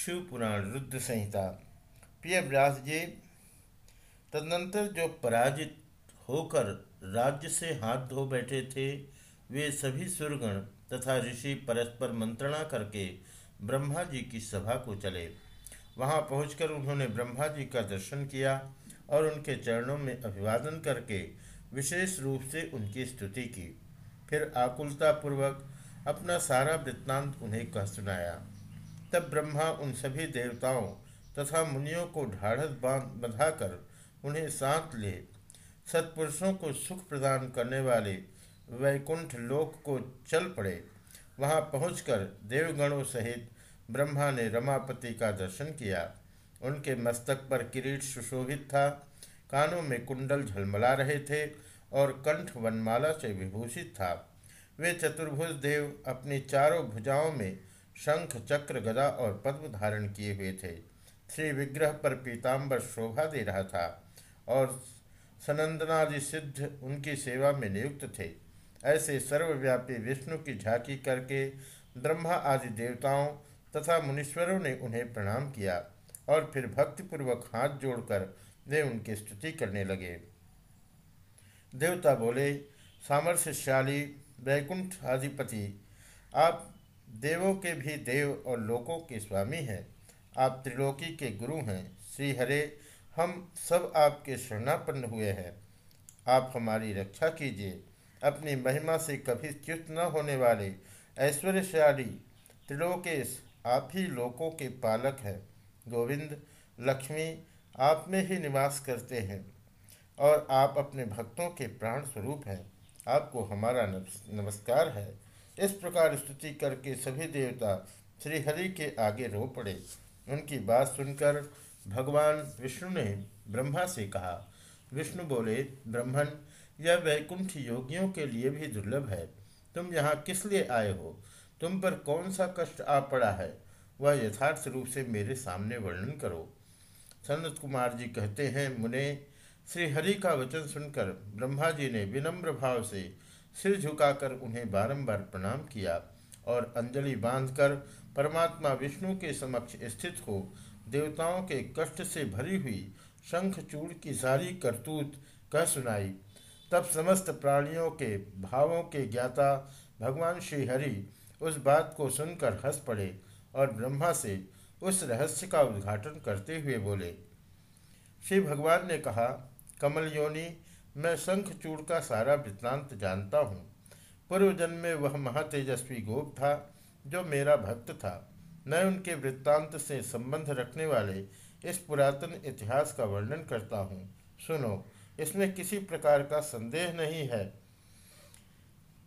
शिव पुराण रुद्र संहिता। प्रिय व्यास जी तदनंतर जो पराजित होकर राज्य से हाथ धो बैठे थे, वे सभी सुरगण तथा ऋषि परस्पर मंत्रणा करके ब्रह्मा जी की सभा को चले। वहाँ पहुंचकर उन्होंने ब्रह्मा जी का दर्शन किया और उनके चरणों में अभिवादन करके विशेष रूप से उनकी स्तुति की। फिर आकुलतापूर्वक अपना सारा वृत्तांत उन्हें कह सुनाया। तब ब्रह्मा उन सभी देवताओं तथा मुनियों को ढाढ़स बाँध बंधाकर उन्हें साथ ले, सत्पुरुषों को सुख प्रदान करने वाले वैकुंठ लोक को चल पड़े। वहाँ पहुंचकर देवगणों सहित ब्रह्मा ने रमापति का दर्शन किया। उनके मस्तक पर किरीट सुशोभित था, कानों में कुंडल झलमला रहे थे और कंठ वनमाला से विभूषित था। वे चतुर्भुज देव अपनी चारों भुजाओं में शंख, चक्र, गदा और पद्म धारण किए हुए थे। श्री विग्रह पर पीताम्बर शोभा दे रहा था और सनंदनादि सिद्ध उनकी सेवा में नियुक्त थे। ऐसे सर्वव्यापी विष्णु की झांकी करके ब्रह्मा आदि देवताओं तथा मुनीश्वरों ने उन्हें प्रणाम किया और फिर भक्तिपूर्वक हाथ जोड़कर वे उनकी स्तुति करने लगे। देवता बोले, सामर्थ्यशाली, वैकुंठ आधिपति, आप देवों के भी देव और लोकों के स्वामी हैं। आप त्रिलोकी के गुरु हैं। श्री हरे हम सब आपके शरणापन्न हुए हैं। आप हमारी रक्षा कीजिए। अपनी महिमा से कभी च्युत न होने वाले ऐश्वर्यशाली त्रिलोकेश, आप ही लोकों के पालक हैं। गोविंद, लक्ष्मी, आप में ही निवास करते हैं और आप अपने भक्तों के प्राण स्वरूप हैं। आपको हमारा नमस्कार है। इस प्रकार स्तुति करके सभी देवता श्रीहरि के आगे रो पड़े। उनकी बात सुनकर भगवान विष्णु ने ब्रह्मा से कहा, विष्णु बोले ब्रह्मण यह वैकुंठ योगियों के लिए भी दुर्लभ है। तुम यहाँ किस लिए आए हो? तुम पर कौन सा कष्ट आ पड़ा है? वह यथार्थ रूप से मेरे सामने वर्णन करो। सनत कुमार जी कहते हैं, मुने श्री हरि का वचन सुनकर ब्रह्मा जी ने विनम्र भाव से सिर झुकाकर उन्हें बारंबार प्रणाम किया और अंजलि बांधकर परमात्मा विष्णु के समक्ष स्थित हो, देवताओं के कष्ट से भरी हुई शंखचूड़ की सारी करतूत कह सुनाई। तब समस्त प्राणियों के भावों के ज्ञाता भगवान श्री हरि उस बात को सुनकर हंस पड़े और ब्रह्मा से उस रहस्य का उद्घाटन करते हुए बोले। श्री भगवान ने कहा, कमल योनि मैं शंखचूड़ का सारा वृत्तांत जानता हूँ। पूर्व जन्म में वह महातेजस्वी गोप था, जो मेरा भक्त था। मैं उनके वृत्तांत से संबंध रखने वाले इस पुरातन इतिहास का वर्णन करता हूँ। सुनो, इसमें किसी प्रकार का संदेह नहीं है।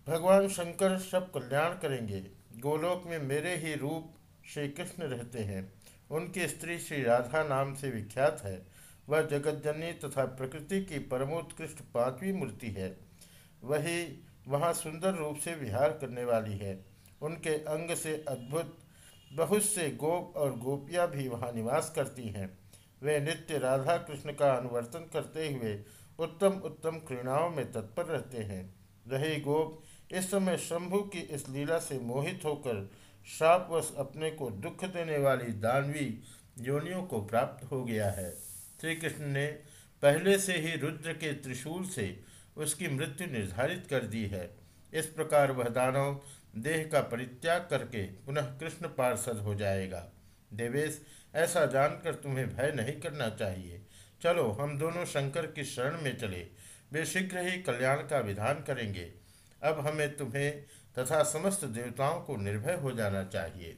भगवान शंकर सब कल्याण करेंगे। गोलोक में मेरे ही रूप श्री कृष्ण रहते हैं। उनकी स्त्री श्री राधा नाम से विख्यात है। वह जगतजननी तथा प्रकृति की परमोत्कृष्ट पांचवी मूर्ति है। वही वहाँ सुंदर रूप से विहार करने वाली है। उनके अंग से अद्भुत बहुत से गोप और गोपियाँ भी वहाँ निवास करती हैं। वे नित्य राधा कृष्ण का अनुवर्तन करते हुए उत्तम उत्तम क्रीड़ाओं में तत्पर रहते हैं। रही गोप इस समय शंभु की इस लीला से मोहित होकर श्रापवश अपने को दुख देने वाली दानवी योनियों को प्राप्त हो गया है। श्री कृष्ण ने पहले से ही रुद्र के त्रिशूल से उसकी मृत्यु निर्धारित कर दी है। इस प्रकार वह दानव देह का परित्याग करके पुनः कृष्ण पार्षद हो जाएगा। देवेश, ऐसा जानकर तुम्हें भय नहीं करना चाहिए। चलो, हम दोनों शंकर की शरण में चले। वे शीघ्र ही कल्याण का विधान करेंगे। अब हमें तुम्हें तथा समस्त देवताओं को निर्भय हो जाना चाहिए।